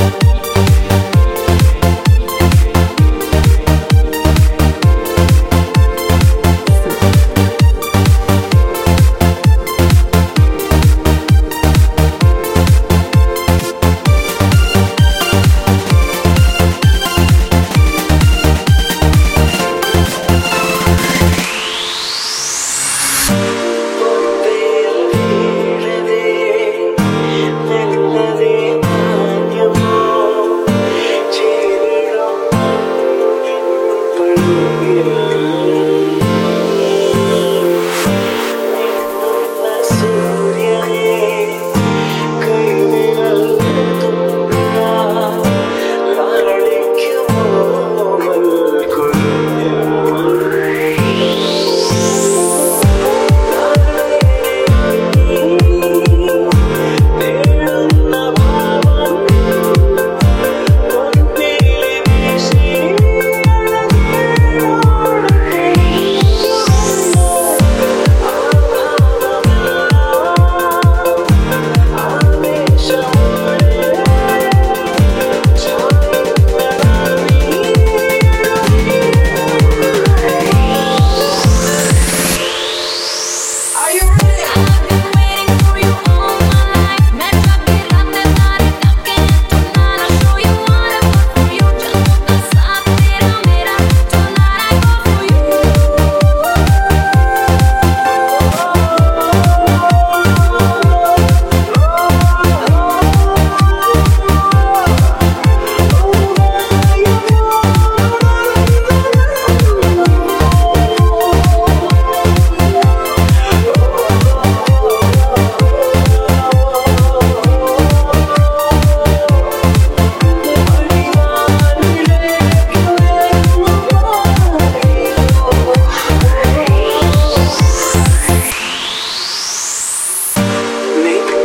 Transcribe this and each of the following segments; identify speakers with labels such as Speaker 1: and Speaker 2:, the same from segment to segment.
Speaker 1: you you.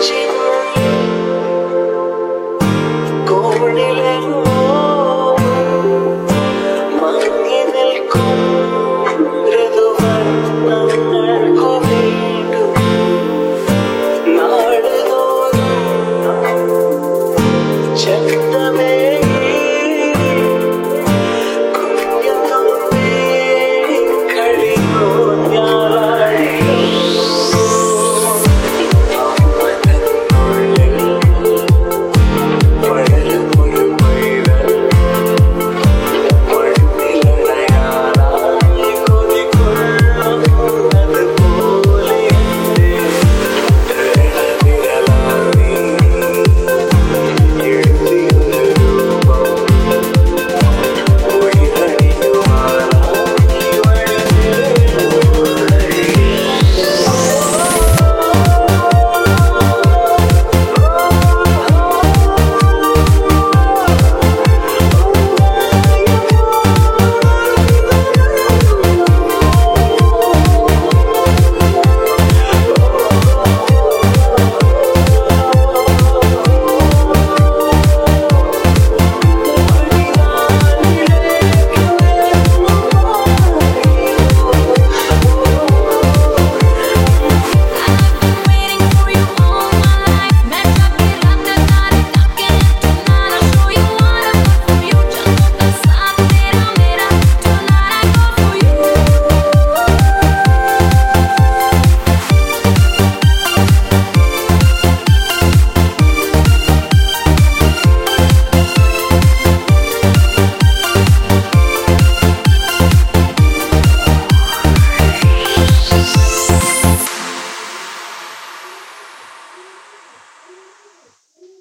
Speaker 1: she